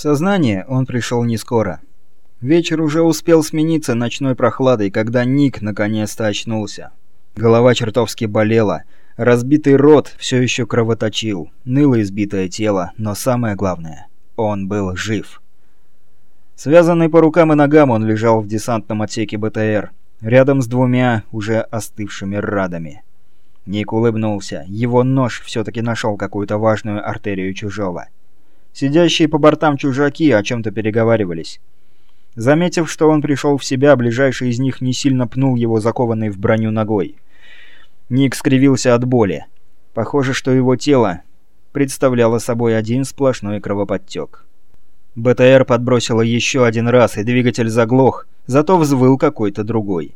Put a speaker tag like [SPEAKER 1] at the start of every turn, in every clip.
[SPEAKER 1] Сознание он пришел не скоро. Вечер уже успел смениться ночной прохладой, когда Ник наконец-то очнулся. Голова чертовски болела, разбитый рот все еще кровоточил, ныло избитое тело, но самое главное — он был жив. Связанный по рукам и ногам он лежал в десантном отсеке БТР, рядом с двумя уже остывшими радами. Ник улыбнулся. Его нож все-таки нашел какую-то важную артерию чужого. Сидящие по бортам чужаки о чем-то переговаривались. Заметив, что он пришел в себя, ближайший из них не сильно пнул его закованной в броню ногой. Ник скривился от боли. Похоже, что его тело представляло собой один сплошной кровоподтек. БТР подбросило еще один раз, и двигатель заглох, зато взвыл какой-то другой.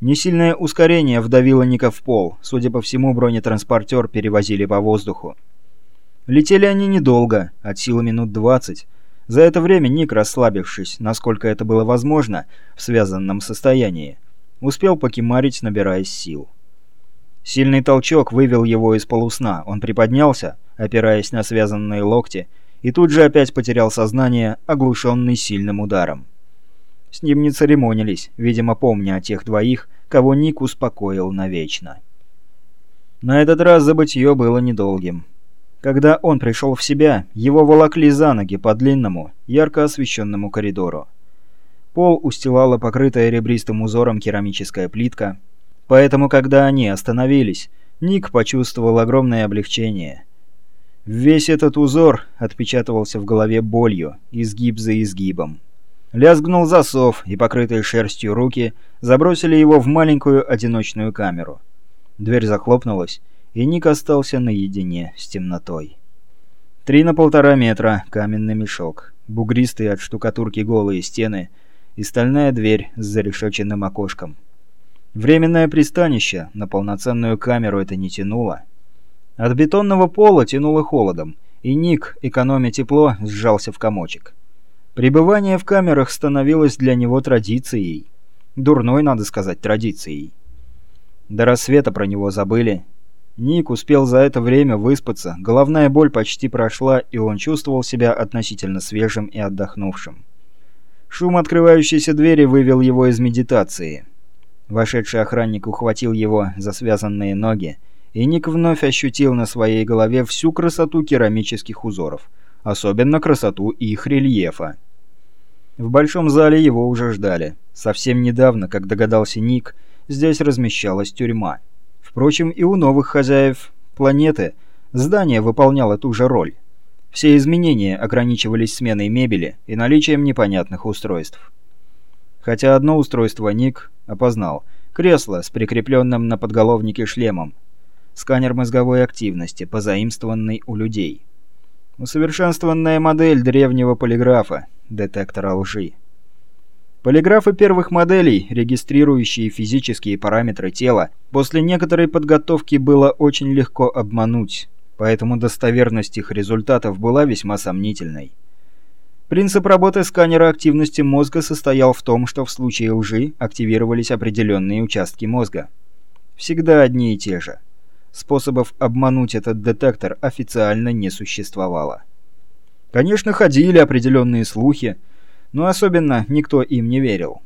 [SPEAKER 1] Несильное ускорение вдавило Ника в пол. Судя по всему, бронетранспортер перевозили по воздуху. Летели они недолго, от силы минут 20. За это время Ник, расслабившись, насколько это было возможно, в связанном состоянии, успел покемарить, набираясь сил. Сильный толчок вывел его из полусна. Он приподнялся, опираясь на связанные локти, и тут же опять потерял сознание, оглушенный сильным ударом. С ним не церемонились, видимо, помня о тех двоих, кого Ник успокоил навечно. На этот раз забытье было недолгим. Когда он пришел в себя, его волокли за ноги по длинному, ярко освещенному коридору. Пол устилала покрытая ребристым узором керамическая плитка, поэтому когда они остановились, Ник почувствовал огромное облегчение – Весь этот узор отпечатывался в голове болью, изгиб за изгибом. Лязгнул засов, и покрытые шерстью руки забросили его в маленькую одиночную камеру. Дверь захлопнулась, и Ник остался наедине с темнотой. Три на полтора метра, каменный мешок, бугристые от штукатурки голые стены и стальная дверь с зарешеченным окошком. Временное пристанище, на полноценную камеру это не тянуло. От бетонного пола тянуло холодом, и Ник, экономя тепло, сжался в комочек. Пребывание в камерах становилось для него традицией. Дурной, надо сказать, традицией. До рассвета про него забыли. Ник успел за это время выспаться, головная боль почти прошла, и он чувствовал себя относительно свежим и отдохнувшим. Шум открывающейся двери вывел его из медитации. Вошедший охранник ухватил его за связанные ноги, и Ник вновь ощутил на своей голове всю красоту керамических узоров, особенно красоту их рельефа. В большом зале его уже ждали. Совсем недавно, как догадался Ник, здесь размещалась тюрьма. Впрочем, и у новых хозяев планеты здание выполняло ту же роль. Все изменения ограничивались сменой мебели и наличием непонятных устройств. Хотя одно устройство Ник опознал – кресло с прикрепленным на подголовнике шлемом, сканер мозговой активности, позаимствованный у людей. Усовершенствованная модель древнего полиграфа, детектора лжи. Полиграфы первых моделей, регистрирующие физические параметры тела, после некоторой подготовки было очень легко обмануть, поэтому достоверность их результатов была весьма сомнительной. Принцип работы сканера активности мозга состоял в том, что в случае лжи активировались определенные участки мозга. Всегда одни и те же. Способов обмануть этот детектор официально не существовало. Конечно, ходили определенные слухи, но особенно никто им не верил.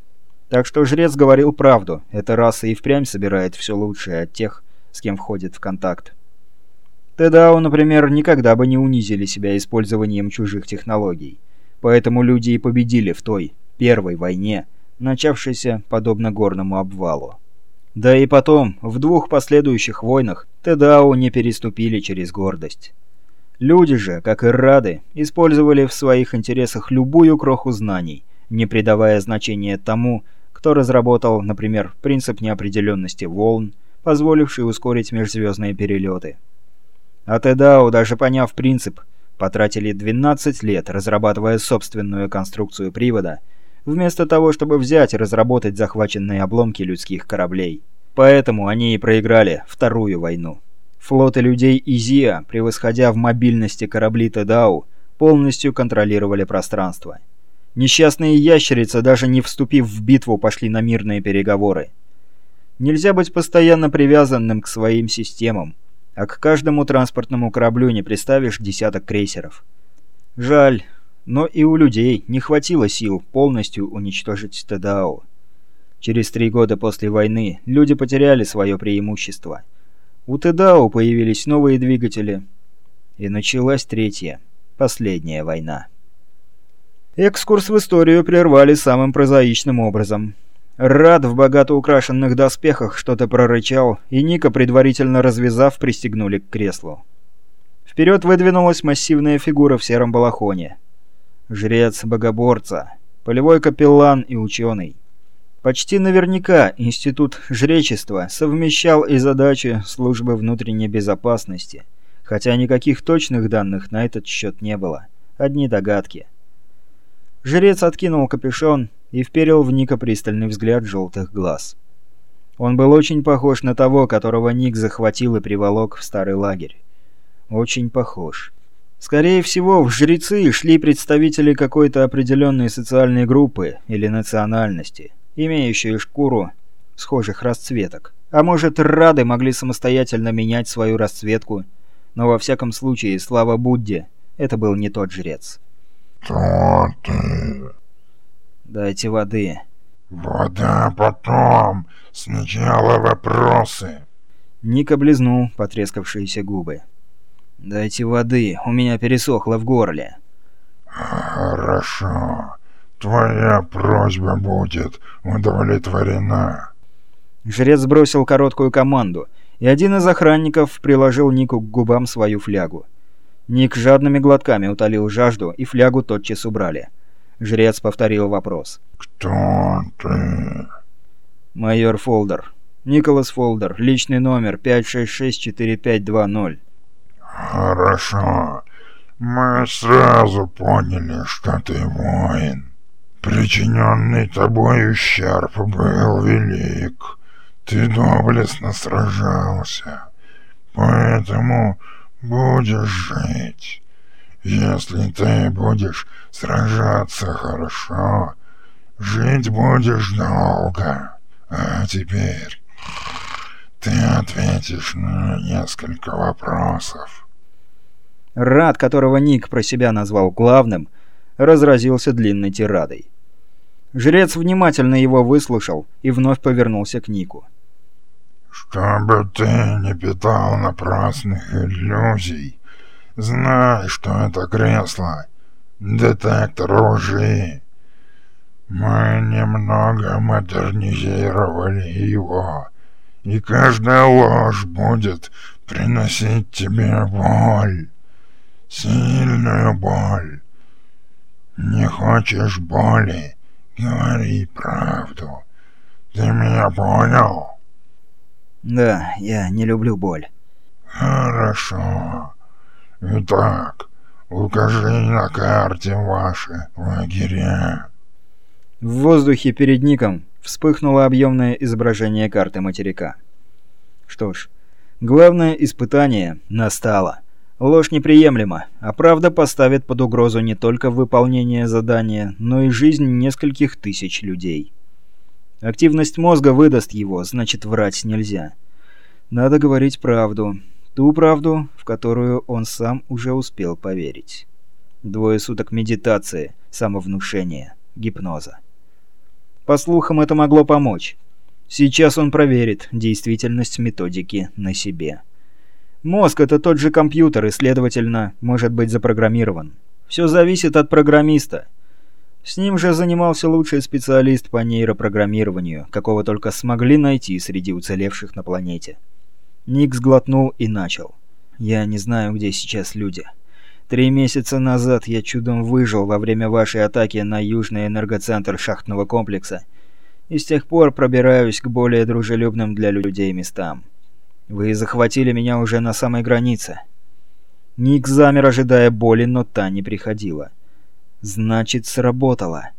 [SPEAKER 1] Так что жрец говорил правду, эта раса и впрямь собирает все лучшее от тех, с кем входит в контакт. Тедао, например, никогда бы не унизили себя использованием чужих технологий. Поэтому люди и победили в той, первой войне, начавшейся подобно горному обвалу. Да и потом, в двух последующих войнах Тедао не переступили через гордость. Люди же, как и Рады, использовали в своих интересах любую кроху знаний, не придавая значения тому, кто разработал, например, принцип неопределенности волн, позволивший ускорить межзвездные перелеты. А Тедао, даже поняв принцип, потратили 12 лет, разрабатывая собственную конструкцию привода – вместо того, чтобы взять и разработать захваченные обломки людских кораблей. Поэтому они и проиграли Вторую войну. Флоты людей Изия, превосходя в мобильности корабли Тедау, полностью контролировали пространство. Несчастные ящерицы, даже не вступив в битву, пошли на мирные переговоры. Нельзя быть постоянно привязанным к своим системам, а к каждому транспортному кораблю не приставишь десяток крейсеров. Жаль, но и у людей не хватило сил полностью уничтожить Тедао. Через три года после войны люди потеряли свое преимущество. У Тедао появились новые двигатели, и началась третья, последняя война. Экскурс в историю прервали самым прозаичным образом. Рад в богато украшенных доспехах что-то прорычал, и Ника, предварительно развязав, пристегнули к креслу. Вперед выдвинулась массивная фигура в сером балахоне. Жрец-богоборца, полевой капеллан и ученый. Почти наверняка Институт жречества совмещал и задачи службы внутренней безопасности, хотя никаких точных данных на этот счет не было. Одни догадки. Жрец откинул капюшон и вперил в Ника пристальный взгляд желтых глаз. Он был очень похож на того, которого Ник захватил и приволок в старый лагерь. Очень похож. Скорее всего, в жрецы шли представители какой-то определенной социальной группы или национальности имеющие шкуру схожих расцветок. А может, рады могли самостоятельно менять свою расцветку, но во всяком случае, слава Будде, это был не тот жрец.
[SPEAKER 2] «Кто ты?»
[SPEAKER 1] «Дайте воды».
[SPEAKER 2] «Вода потом. Сначала вопросы».
[SPEAKER 1] Ник облизнул потрескавшиеся губы. «Дайте воды, у меня пересохло в горле».
[SPEAKER 2] «Хорошо. Твоя просьба будет удовлетворена.
[SPEAKER 1] Жрец бросил короткую команду, и один из охранников приложил Нику к губам свою флягу. Ник жадными глотками утолил жажду, и флягу тотчас убрали. Жрец повторил вопрос.
[SPEAKER 2] «Кто ты?»
[SPEAKER 1] «Майор Фолдер. Николас Фолдер. Личный номер 5664520».
[SPEAKER 2] «Хорошо. Мы сразу поняли, что ты воин. Причиненный тобой ущерб был велик. Ты доблестно сражался. Поэтому будешь жить. Если ты будешь сражаться хорошо, жить будешь долго. А теперь ты ответишь на несколько вопросов.
[SPEAKER 1] Рад, которого Ник про себя назвал главным, разразился длинной тирадой. Жрец внимательно его выслушал и вновь повернулся к Нику.
[SPEAKER 2] «Чтобы ты не питал напрасных иллюзий, знай, что это кресло — детектор лжи. Мы немного модернизировали его, и каждая ложь будет приносить тебе боль, сильную боль. Не хочешь боли? Говори правду. Ты меня понял?
[SPEAKER 1] Да, я не люблю боль.
[SPEAKER 2] Хорошо. Итак, укажи на карте ваши лагеря.
[SPEAKER 1] В воздухе перед Ником вспыхнуло объемное изображение карты материка. Что ж, главное испытание настало. Ложь неприемлема, а правда поставит под угрозу не только выполнение задания, но и жизнь нескольких тысяч людей. Активность мозга выдаст его, значит врать нельзя. Надо говорить правду. Ту правду, в которую он сам уже успел поверить. Двое суток медитации, самовнушения, гипноза. По слухам, это могло помочь. Сейчас он проверит действительность методики на себе. Мозг — это тот же компьютер и, следовательно, может быть запрограммирован. Все зависит от программиста. С ним же занимался лучший специалист по нейропрограммированию, какого только смогли найти среди уцелевших на планете. Ник сглотнул и начал. «Я не знаю, где сейчас люди. Три месяца назад я чудом выжил во время вашей атаки на южный энергоцентр шахтного комплекса, и с тех пор пробираюсь к более дружелюбным для людей местам. Вы захватили меня уже на самой границе. Ник замер, ожидая боли, но та не приходила. Значит, сработало.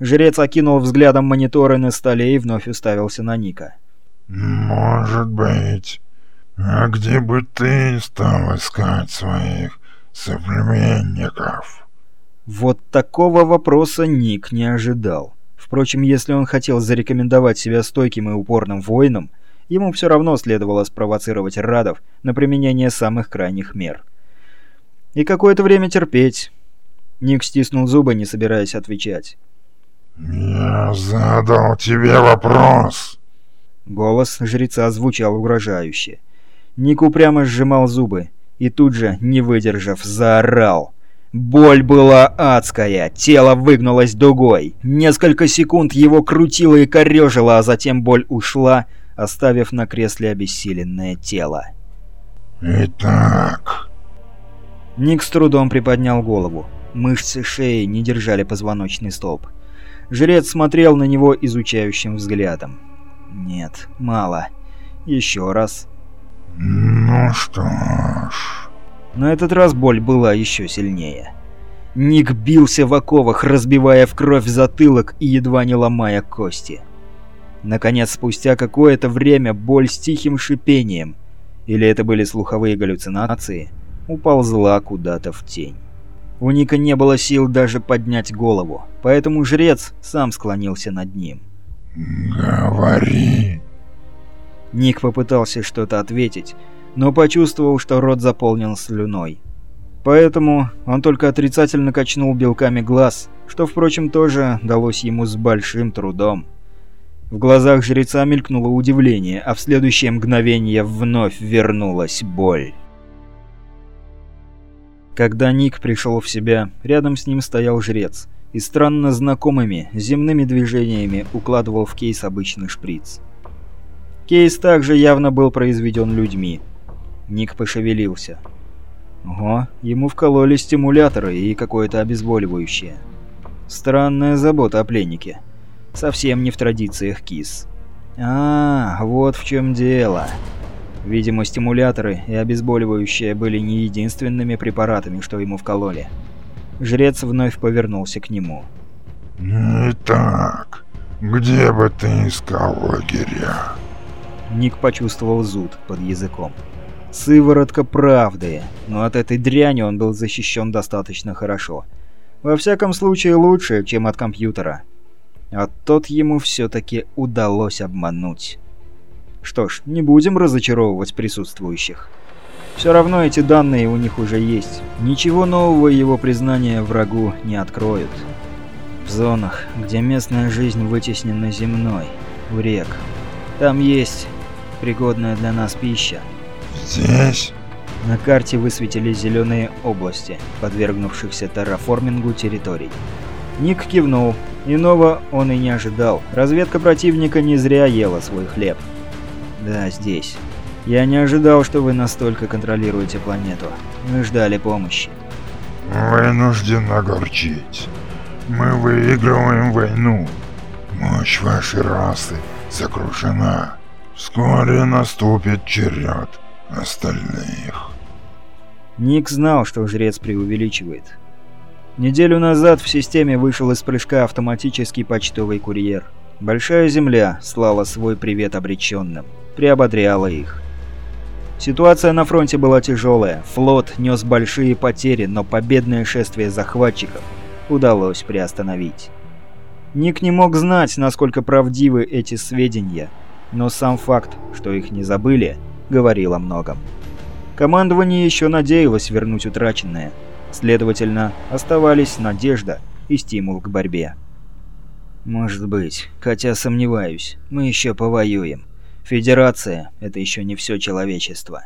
[SPEAKER 1] Жрец окинул взглядом мониторы на столе и вновь уставился на Ника.
[SPEAKER 2] «Может быть. А где бы ты стал искать своих соплеменников?»
[SPEAKER 1] Вот такого вопроса Ник не ожидал. Впрочем, если он хотел зарекомендовать себя стойким и упорным воином, ему все равно следовало спровоцировать Радов на применение самых крайних мер. И какое-то время терпеть. Ник стиснул зубы, не собираясь отвечать.
[SPEAKER 2] «Я задал тебе вопрос!»
[SPEAKER 1] Голос жреца звучал угрожающе. Ник упрямо сжимал зубы и тут же, не выдержав, заорал. Боль была адская, тело выгнулось дугой. Несколько секунд его крутило и корежило, а затем боль ушла, оставив на кресле обессиленное тело.
[SPEAKER 2] «Итак...»
[SPEAKER 1] Ник с трудом приподнял голову. Мышцы шеи не держали позвоночный столб. Жрец смотрел на него изучающим взглядом. «Нет, мало. Еще раз».
[SPEAKER 2] «Ну что ж...»
[SPEAKER 1] На этот раз боль была еще сильнее. Ник бился в оковах, разбивая в кровь затылок и едва не ломая кости. Наконец, спустя какое-то время боль с тихим шипением, или это были слуховые галлюцинации, уползла куда-то в тень. У Ника не было сил даже поднять голову, поэтому жрец сам склонился над ним.
[SPEAKER 2] «Говори!»
[SPEAKER 1] Ник попытался что-то ответить, но почувствовал, что рот заполнен слюной. Поэтому он только отрицательно качнул белками глаз, что, впрочем, тоже далось ему с большим трудом. В глазах жреца мелькнуло удивление, а в следующее мгновение вновь вернулась боль. Когда Ник пришел в себя, рядом с ним стоял жрец и странно знакомыми земными движениями укладывал в кейс обычный шприц. Кейс также явно был произведен людьми. Ник пошевелился. Ого, ему вкололи стимуляторы и какое-то обезболивающее. Странная забота о пленнике. Совсем не в традициях КИС. А, вот в чем дело. Видимо, стимуляторы и обезболивающее были не единственными препаратами, что ему вкололи. Жрец вновь повернулся к нему.
[SPEAKER 2] «Итак, где бы ты искал лагеря?»
[SPEAKER 1] Ник почувствовал зуд под языком. Сыворотка правды, но от этой дряни он был защищен достаточно хорошо. Во всяком случае лучше, чем от компьютера. А тот ему все-таки удалось обмануть. Что ж, не будем разочаровывать присутствующих. Все равно эти данные у них уже есть. Ничего нового его признания врагу не откроют. В зонах, где местная жизнь вытеснена земной, у рек. Там есть пригодная для нас пища.
[SPEAKER 2] «Здесь?»
[SPEAKER 1] На карте высветились зеленые области, подвергнувшихся терраформингу территорий. Ник кивнул. Иного он и не ожидал. Разведка противника не зря ела свой хлеб. Да, здесь. Я не ожидал, что вы настолько контролируете планету. Мы ждали помощи.
[SPEAKER 2] «Вынужден огорчить. Мы выигрываем войну. Мощь вашей расы сокрушена. Вскоре наступит черед остальных».
[SPEAKER 1] Ник знал, что жрец преувеличивает. Неделю назад в системе вышел из прыжка автоматический почтовый курьер. Большая Земля слала свой привет обреченным, приободряла их. Ситуация на фронте была тяжелая, флот нес большие потери, но победное шествие захватчиков удалось приостановить. Ник не мог знать, насколько правдивы эти сведения, но сам факт, что их не забыли, говорил о многом. Командование еще надеялось вернуть утраченное, следовательно, оставались надежда и стимул к борьбе. «Может быть, хотя сомневаюсь, мы еще повоюем. Федерация — это еще не все человечество».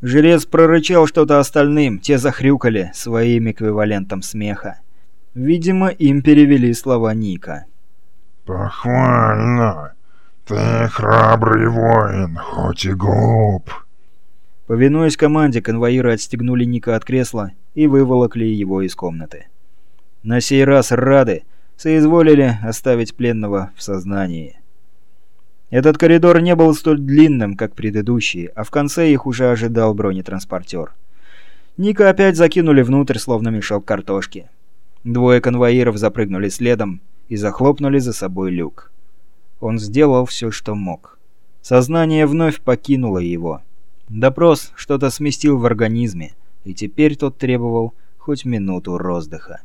[SPEAKER 1] Жрец прорычал что-то остальным, те захрюкали своим эквивалентом смеха. Видимо, им перевели слова Ника.
[SPEAKER 2] «Похвально. Ты храбрый воин, хоть и глуп».
[SPEAKER 1] Повинуясь команде, конвоиры отстегнули Ника от кресла и выволокли его из комнаты. На сей раз рады соизволили оставить пленного в сознании. Этот коридор не был столь длинным, как предыдущие, а в конце их уже ожидал бронетранспортер. Ника опять закинули внутрь, словно мешок картошки. Двое конвоиров запрыгнули следом и захлопнули за собой люк. Он сделал все, что мог. Сознание вновь покинуло его. Допрос что-то сместил в организме, и теперь тот требовал хоть минуту роздыха.